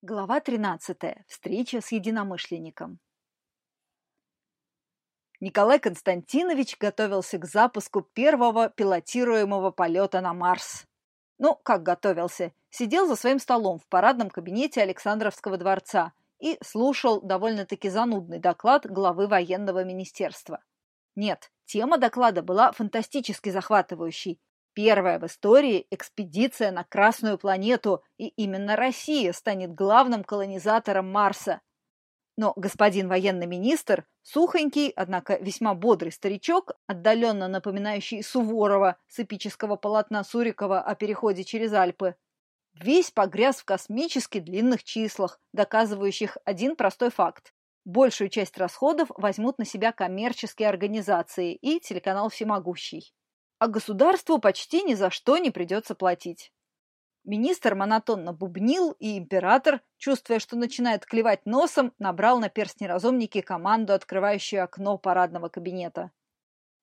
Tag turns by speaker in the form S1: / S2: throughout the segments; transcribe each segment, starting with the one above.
S1: Глава 13. Встреча с единомышленником. Николай Константинович готовился к запуску первого пилотируемого полета на Марс. Ну, как готовился? Сидел за своим столом в парадном кабинете Александровского дворца и слушал довольно-таки занудный доклад главы военного министерства. Нет, тема доклада была фантастически захватывающей. Первая в истории экспедиция на Красную планету, и именно Россия станет главным колонизатором Марса. Но господин военный министр, сухонький, однако весьма бодрый старичок, отдаленно напоминающий Суворова с эпического полотна Сурикова о переходе через Альпы, весь погряз в космически длинных числах, доказывающих один простой факт. Большую часть расходов возьмут на себя коммерческие организации и телеканал «Всемогущий». А государству почти ни за что не придется платить. Министр монотонно бубнил, и император, чувствуя, что начинает клевать носом, набрал на перстни разумники команду, открывающую окно парадного кабинета.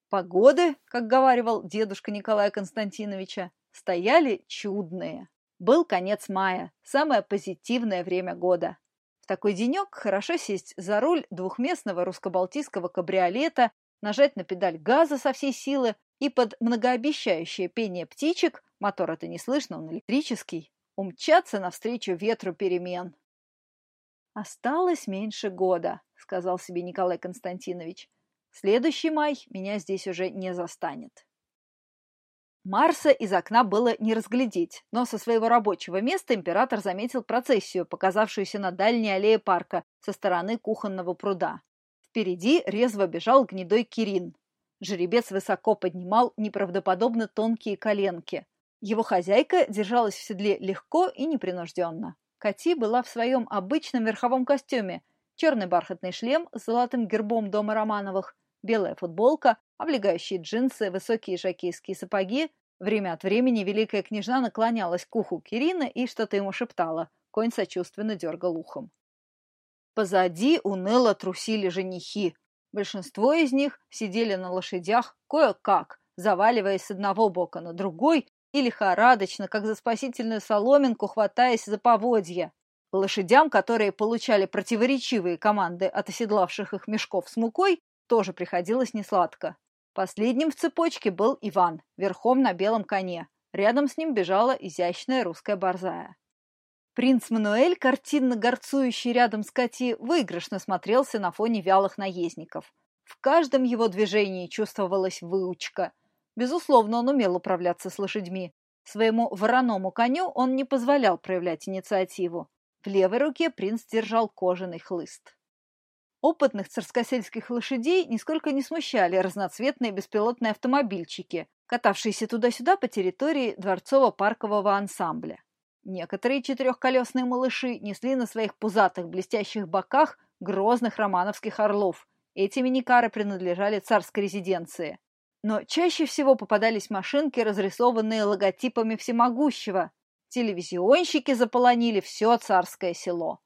S1: Погоды, как говаривал дедушка Николая Константиновича, стояли чудные. Был конец мая, самое позитивное время года. В такой денек хорошо сесть за руль двухместного русско-балтийского кабриолета, нажать на педаль газа со всей силы и под многообещающее пение птичек мотор это не слышно, он электрический, умчаться навстречу ветру перемен. «Осталось меньше года», — сказал себе Николай Константинович. «Следующий май меня здесь уже не застанет». Марса из окна было не разглядеть, но со своего рабочего места император заметил процессию, показавшуюся на дальней аллее парка со стороны кухонного пруда. Впереди резво бежал гнедой Кирин. Жеребец высоко поднимал неправдоподобно тонкие коленки. Его хозяйка держалась в седле легко и непринужденно. Кати была в своем обычном верховом костюме, черный бархатный шлем с золотым гербом дома Романовых, белая футболка, облегающие джинсы, высокие жакейские сапоги. Время от времени великая княжна наклонялась к уху Кирина и что-то ему шептала. Конь сочувственно дергал ухом. Позади уныло трусили женихи. Большинство из них сидели на лошадях кое-как, заваливаясь с одного бока на другой и лихорадочно, как за спасительную соломинку, хватаясь за поводья. Лошадям, которые получали противоречивые команды от оседлавших их мешков с мукой, тоже приходилось несладко. Последним в цепочке был Иван, верхом на белом коне. Рядом с ним бежала изящная русская борзая. Принц Мануэль, картинно горцующий рядом с Кати, выигрышно смотрелся на фоне вялых наездников. В каждом его движении чувствовалась выучка – Безусловно, он умел управляться с лошадьми. Своему вороному коню он не позволял проявлять инициативу. В левой руке принц держал кожаный хлыст. Опытных царскосельских лошадей нисколько не смущали разноцветные беспилотные автомобильчики, катавшиеся туда-сюда по территории дворцово-паркового ансамбля. Некоторые четырехколесные малыши несли на своих пузатых блестящих боках грозных романовских орлов. Эти миникары принадлежали царской резиденции но чаще всего попадались машинки, разрисованные логотипами всемогущего. Телевизионщики заполонили все царское село.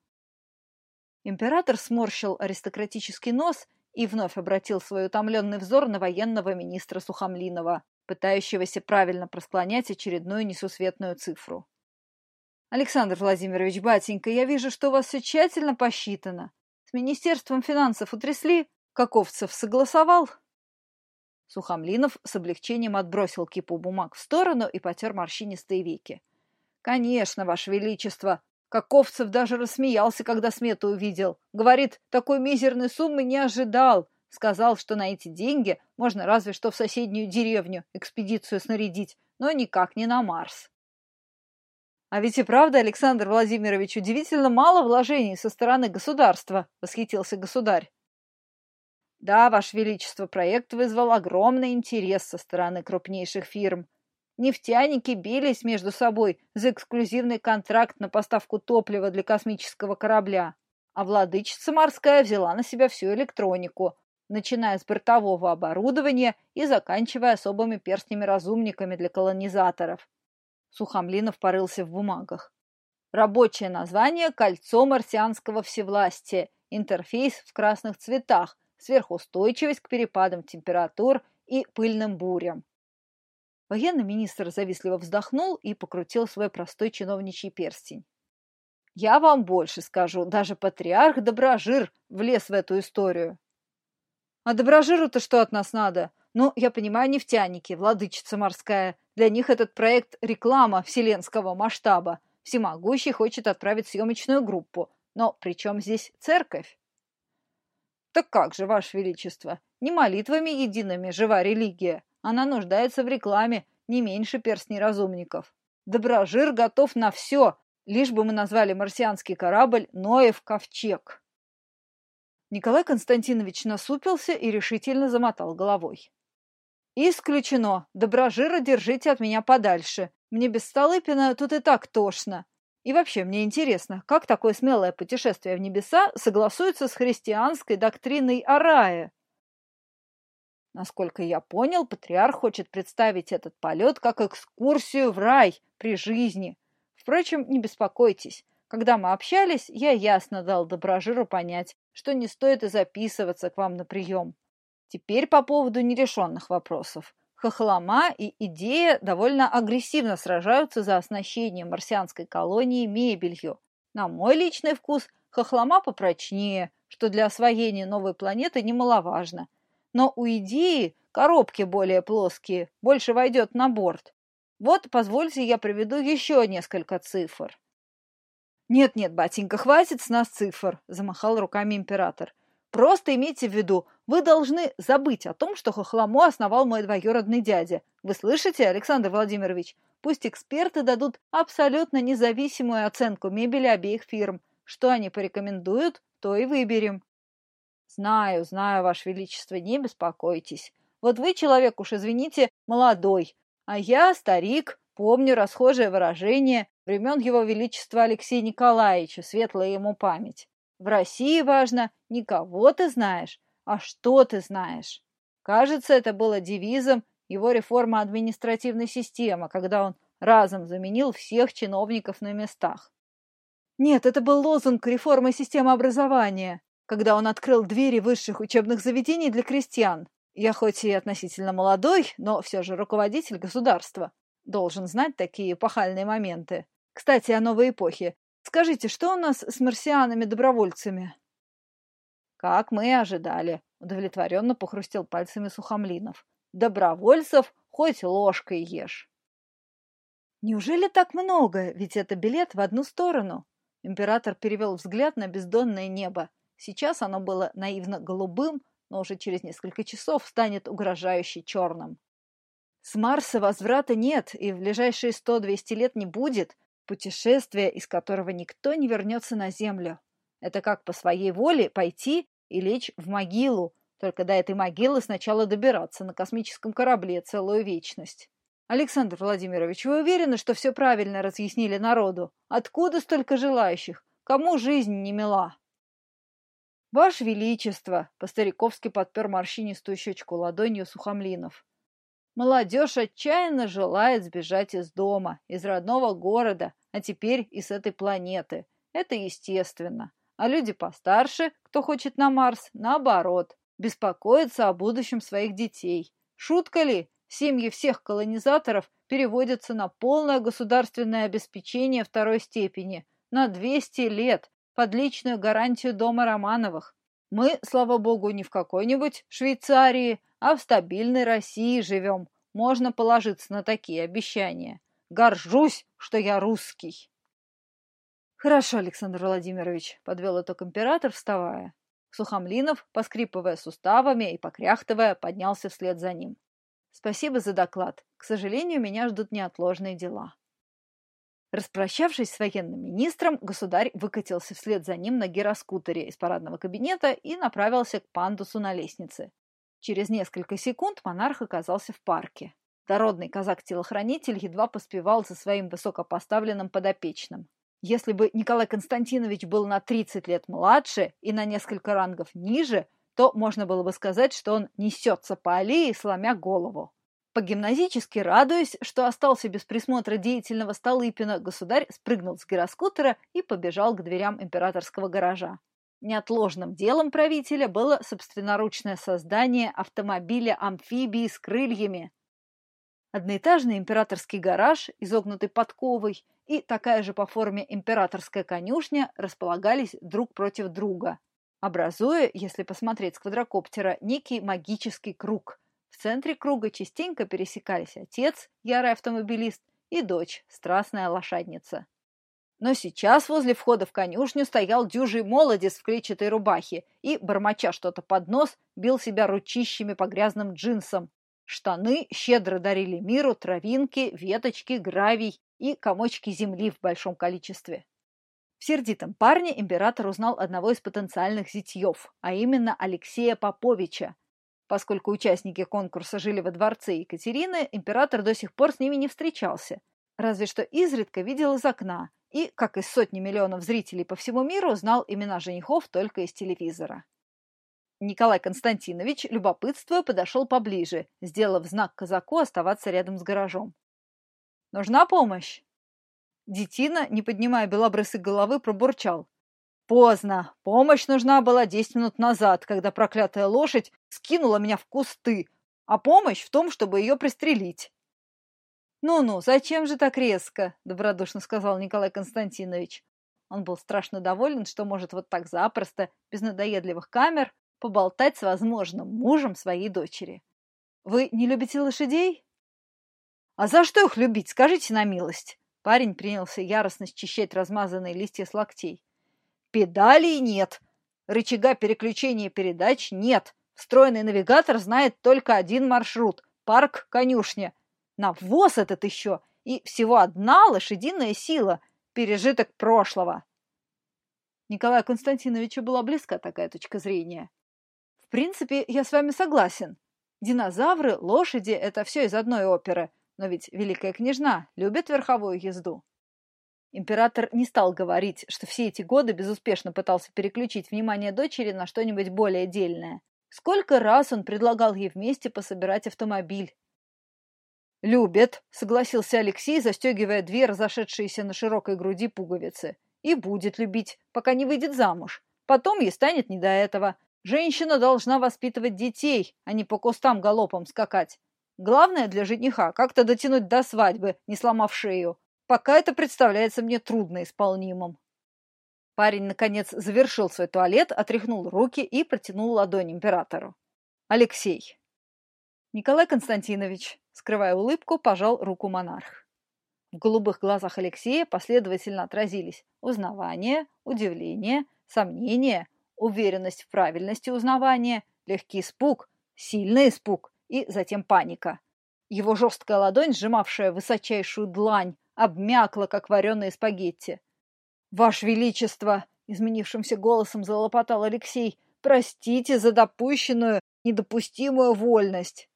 S1: Император сморщил аристократический нос и вновь обратил свой утомленный взор на военного министра Сухомлинова, пытающегося правильно просклонять очередную несусветную цифру. «Александр Владимирович, батенька, я вижу, что у вас все тщательно посчитано. С Министерством финансов утрясли? Каковцев согласовал?» Сухомлинов с облегчением отбросил кипу бумаг в сторону и потер морщинистые веки. «Конечно, Ваше Величество!» Каковцев даже рассмеялся, когда смету увидел. Говорит, такой мизерной суммы не ожидал. Сказал, что на эти деньги можно разве что в соседнюю деревню экспедицию снарядить, но никак не на Марс. А ведь и правда, Александр Владимирович, удивительно мало вложений со стороны государства, восхитился государь. Да, Ваше Величество, проект вызвал огромный интерес со стороны крупнейших фирм. Нефтяники бились между собой за эксклюзивный контракт на поставку топлива для космического корабля, а владычица морская взяла на себя всю электронику, начиная с бортового оборудования и заканчивая особыми перстнями-разумниками для колонизаторов. Сухомлинов порылся в бумагах. Рабочее название «Кольцо марсианского всевластия», интерфейс в красных цветах – сверхустойчивость к перепадам температур и пыльным бурям. Военный министр завистливо вздохнул и покрутил свой простой чиновничий перстень. Я вам больше скажу, даже патриарх Доброжир влез в эту историю. А Доброжиру-то что от нас надо? Ну, я понимаю, нефтяники, владычица морская. Для них этот проект – реклама вселенского масштаба. Всемогущий хочет отправить съемочную группу. Но при чем здесь церковь? Так как же, Ваше Величество, не молитвами едиными жива религия. Она нуждается в рекламе не меньше перстней разумников. Доброжир готов на все, лишь бы мы назвали марсианский корабль Ноев ковчег. Николай Константинович насупился и решительно замотал головой. «Исключено. Доброжира держите от меня подальше. Мне без Столыпина тут и так тошно. И вообще, мне интересно, как такое смелое путешествие в небеса согласуется с христианской доктриной о рае?» Насколько я понял, патриарх хочет представить этот полет как экскурсию в рай при жизни. Впрочем, не беспокойтесь. Когда мы общались, я ясно дал Доброжиру понять, что не стоит и записываться к вам на прием. Теперь по поводу нерешенных вопросов. Хохлома и Идея довольно агрессивно сражаются за оснащение марсианской колонии мебелью. На мой личный вкус, Хохлома попрочнее, что для освоения новой планеты немаловажно. Но у Идеи коробки более плоские, больше войдет на борт. Вот, позвольте, я приведу еще несколько цифр. «Нет-нет, батенька, хватит с нас цифр», – замахал руками император. «Просто имейте в виду, вы должны забыть о том, что Хохлому основал мой двоюродный дядя. Вы слышите, Александр Владимирович? Пусть эксперты дадут абсолютно независимую оценку мебели обеих фирм. Что они порекомендуют, то и выберем». «Знаю, знаю, Ваше Величество, не беспокойтесь. Вот вы человек уж, извините, молодой, а я старик, помню расхожее выражение времен Его Величества Алексея Николаевича, светлая ему память. В России важно не кого ты знаешь, а что ты знаешь. Кажется, это было девизом его реформы административной системы, когда он разом заменил всех чиновников на местах. Нет, это был лозунг реформы системы образования, когда он открыл двери высших учебных заведений для крестьян. Я хоть и относительно молодой, но все же руководитель государства. Должен знать такие эпохальные моменты. Кстати, о новой эпохе. Скажите, что у нас с марсианами-добровольцами?» «Как мы и ожидали», — удовлетворенно похрустел пальцами Сухомлинов. «Добровольцев хоть ложкой ешь». «Неужели так много? Ведь это билет в одну сторону». Император перевел взгляд на бездонное небо. Сейчас оно было наивно голубым, но уже через несколько часов станет угрожающе черным. С Марса возврата нет, и в ближайшие сто-двести лет не будет, Путешествие, из которого никто не вернется на Землю. Это как по своей воле пойти и лечь в могилу, только до этой могилы сначала добираться на космическом корабле целую вечность. Александр Владимирович, вы уверены, что все правильно разъяснили народу? Откуда столько желающих? Кому жизнь не мила? Ваше Величество, по-стариковски подпер морщинистую щечку ладонью Сухомлинов. Молодежь отчаянно желает сбежать из дома, из родного города, а теперь и с этой планеты. Это естественно. А люди постарше, кто хочет на Марс, наоборот, беспокоятся о будущем своих детей. Шутка ли? Семьи всех колонизаторов переводятся на полное государственное обеспечение второй степени на 200 лет под личную гарантию дома Романовых. Мы, слава богу, не в какой-нибудь Швейцарии, а в стабильной России живем. Можно положиться на такие обещания. Горжусь, что я русский. Хорошо, Александр Владимирович, подвел итог император, вставая. Сухомлинов, поскрипывая суставами и покряхтывая, поднялся вслед за ним. Спасибо за доклад. К сожалению, меня ждут неотложные дела. Распрощавшись с военным министром, государь выкатился вслед за ним на гироскутере из парадного кабинета и направился к пандусу на лестнице. Через несколько секунд монарх оказался в парке. Дородный казак-телохранитель едва поспевал за своим высокопоставленным подопечным. Если бы Николай Константинович был на 30 лет младше и на несколько рангов ниже, то можно было бы сказать, что он несется по аллее, сломя голову. По-гимназически радуясь, что остался без присмотра деятельного Столыпина, государь спрыгнул с гироскутера и побежал к дверям императорского гаража. Неотложным делом правителя было собственноручное создание автомобиля-амфибии с крыльями. Одноэтажный императорский гараж, изогнутый подковой, и такая же по форме императорская конюшня располагались друг против друга, образуя, если посмотреть с квадрокоптера, некий магический круг. В центре круга частенько пересекались отец, ярый автомобилист, и дочь, страстная лошадница. Но сейчас возле входа в конюшню стоял дюжий молодец в клетчатой рубахе и, бормоча что-то под нос, бил себя ручищами по грязным джинсам. Штаны щедро дарили миру травинки, веточки, гравий и комочки земли в большом количестве. В сердитом парне император узнал одного из потенциальных зятьев, а именно Алексея Поповича. Поскольку участники конкурса жили во дворце Екатерины, император до сих пор с ними не встречался, разве что изредка видел из окна, и, как и сотни миллионов зрителей по всему миру, знал имена женихов только из телевизора. Николай Константинович, любопытствуя, подошел поближе, сделав знак казаку оставаться рядом с гаражом. «Нужна помощь?» Детина, не поднимая белобрысой головы, пробурчал. «Поздно. Помощь нужна была десять минут назад, когда проклятая лошадь скинула меня в кусты, а помощь в том, чтобы ее пристрелить». «Ну-ну, зачем же так резко?» – добродушно сказал Николай Константинович. Он был страшно доволен, что может вот так запросто, без надоедливых камер, поболтать с возможным мужем своей дочери. «Вы не любите лошадей?» «А за что их любить, скажите на милость?» Парень принялся яростно счищать размазанные листья с локтей. «Педалей нет, рычага переключения передач нет, встроенный навигатор знает только один маршрут – парк-конюшня, Навоз этот еще, и всего одна лошадиная сила, пережиток прошлого. Николаю Константиновичу была близка такая точка зрения. В принципе, я с вами согласен. Динозавры, лошади – это все из одной оперы, но ведь Великая Княжна любит верховую езду. Император не стал говорить, что все эти годы безуспешно пытался переключить внимание дочери на что-нибудь более дельное. Сколько раз он предлагал ей вместе пособирать автомобиль, «Любит», — согласился Алексей, застегивая две разошедшиеся на широкой груди пуговицы. «И будет любить, пока не выйдет замуж. Потом ей станет не до этого. Женщина должна воспитывать детей, а не по кустам галопом скакать. Главное для жениха — как-то дотянуть до свадьбы, не сломав шею. Пока это представляется мне трудно исполнимым». Парень, наконец, завершил свой туалет, отряхнул руки и протянул ладонь императору. «Алексей». «Николай Константинович», Скрывая улыбку, пожал руку монарх. В голубых глазах Алексея последовательно отразились узнавание, удивление, сомнение, уверенность в правильности узнавания, легкий испуг, сильный испуг и затем паника. Его жесткая ладонь, сжимавшая высочайшую длань, обмякла, как вареные спагетти. «Ваше Величество!» — изменившимся голосом залопотал Алексей. «Простите за допущенную, недопустимую вольность!»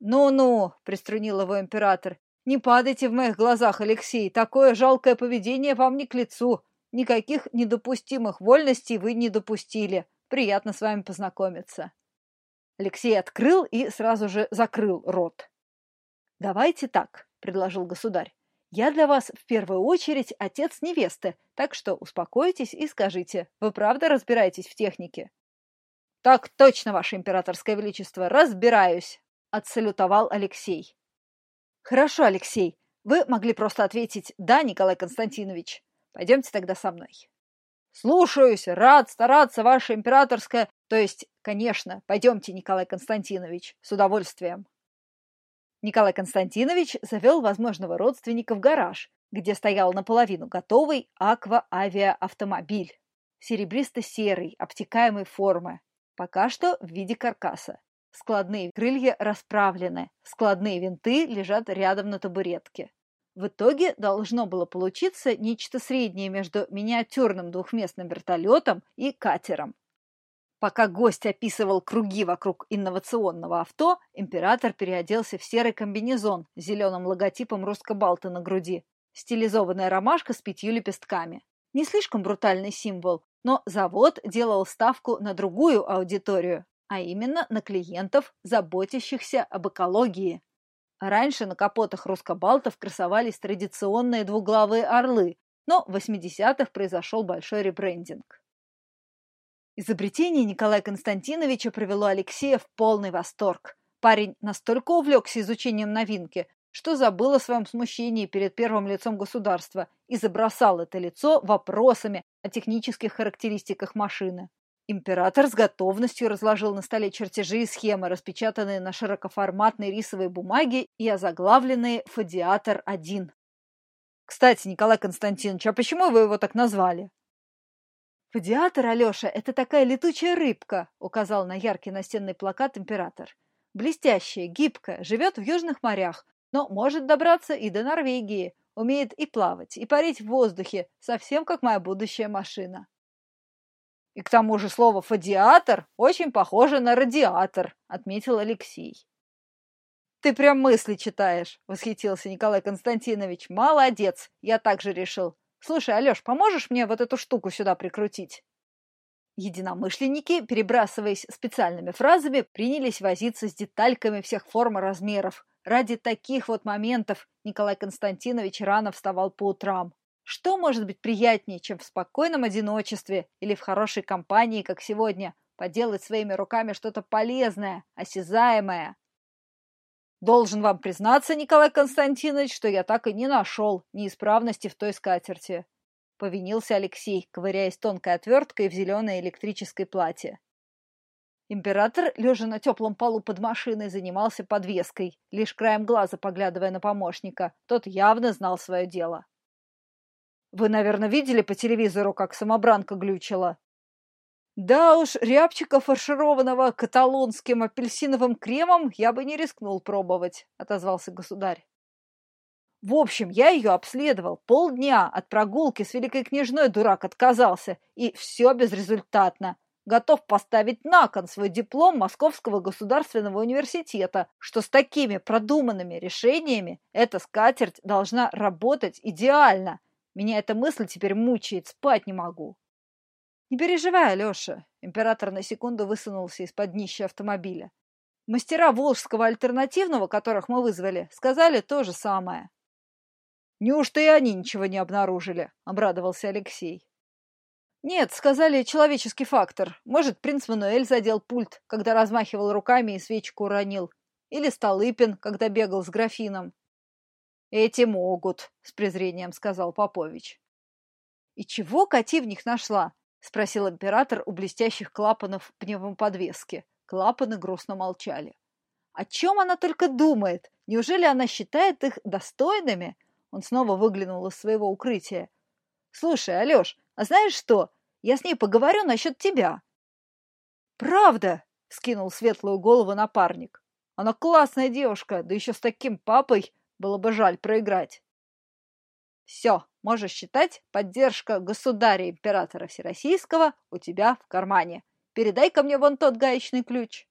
S1: «Ну-ну», — приструнил его император, — «не падайте в моих глазах, Алексей, такое жалкое поведение вам не к лицу. Никаких недопустимых вольностей вы не допустили. Приятно с вами познакомиться». Алексей открыл и сразу же закрыл рот. «Давайте так», — предложил государь. «Я для вас в первую очередь отец невесты, так что успокойтесь и скажите, вы правда разбираетесь в технике?» «Так точно, ваше императорское величество, разбираюсь», — отсалютовал Алексей. «Хорошо, Алексей. Вы могли просто ответить «да, Николай Константинович». Пойдемте тогда со мной». «Слушаюсь, рад стараться, ваше императорское...» «То есть, конечно, пойдемте, Николай Константинович, с удовольствием». Николай Константинович завел возможного родственника в гараж, где стоял наполовину готовый аква-авиа-автомобиль. Серебристо-серый, обтекаемой формы. Пока что в виде каркаса. Складные крылья расправлены, складные винты лежат рядом на табуретке. В итоге должно было получиться нечто среднее между миниатюрным двухместным вертолетом и катером. Пока гость описывал круги вокруг инновационного авто, император переоделся в серый комбинезон с зеленым логотипом русско-балта на груди. Стилизованная ромашка с пятью лепестками. Не слишком брутальный символ, но завод делал ставку на другую аудиторию а именно на клиентов, заботящихся об экологии. Раньше на капотах рускобалтов красовались традиционные двуглавые орлы, но в 80-х произошел большой ребрендинг. Изобретение Николая Константиновича привело Алексея в полный восторг. Парень настолько увлекся изучением новинки, что забыл о своем смущении перед первым лицом государства и забросал это лицо вопросами о технических характеристиках машины. Император с готовностью разложил на столе чертежи и схемы, распечатанные на широкоформатной рисовой бумаге и озаглавленные «Фадиатор-1». «Кстати, Николай Константинович, а почему вы его так назвали?»
S2: «Фадиатор, Алеша, это такая летучая рыбка», — указал на яркий настенный плакат император. «Блестящая, гибкая, живет в южных морях, но может добраться и до Норвегии, умеет и плавать, и парить в воздухе, совсем как моя будущая машина».
S1: «И к тому же слово «фадиатор» очень похоже на радиатор», — отметил Алексей. «Ты прям мысли читаешь», — восхитился Николай Константинович. «Молодец, я так же решил. Слушай, Алеш, поможешь мне вот эту штуку сюда прикрутить? Единомышленники, перебрасываясь специальными фразами, принялись возиться с детальками всех форм и размеров. Ради таких вот моментов Николай Константинович рано вставал по утрам. Что может быть приятнее, чем в спокойном одиночестве или в хорошей компании, как сегодня, поделать своими руками что-то полезное, осязаемое? Должен вам признаться, Николай Константинович, что я так и не нашел неисправности в той скатерти. Повинился Алексей, ковыряясь тонкой отверткой в зеленое электрическое платье. Император, лежа на теплом полу под машиной, занимался подвеской, лишь краем глаза поглядывая на помощника. Тот явно знал свое дело. «Вы, наверное, видели по телевизору, как самобранка глючила?» Да уж, рябчика, фаршированного каталонским апельсиновым кремом, я бы не рискнул пробовать, отозвался государь. В общем, я ее обследовал полдня, от прогулки с великой княжной дурак отказался, и все безрезультатно. Готов поставить на кон свой диплом Московского государственного университета, что с такими продуманными решениями эта скатерть должна работать идеально. Меня эта мысль теперь мучает, спать не могу. «Не переживай, Алеша!» Император на секунду высунулся из-под днища автомобиля. «Мастера Волжского альтернативного, которых мы вызвали, сказали то же самое». «Неужто и они ничего не обнаружили?» — обрадовался Алексей. «Нет, сказали человеческий фактор. Может, принц Мануэль задел пульт, когда размахивал руками и свечку уронил. Или Столыпин, когда бегал с графином». «Эти могут», — с презрением сказал Попович. «И чего Кати в них нашла? — спросил император у блестящих клапанов пневмоподвески. Клапаны грустно молчали. «О чем она только думает? Неужели она считает их достойными?» Он снова выглянул из своего укрытия. «Слушай, Алеш, а знаешь что? Я с ней поговорю насчет тебя». «Правда?» — скинул светлую голову напарник. «Она классная девушка, да еще с таким папой было бы жаль проиграть». «Все, можешь считать, поддержка государя-императора Всероссийского у тебя в кармане. Передай ко мне вон тот гаечный ключ.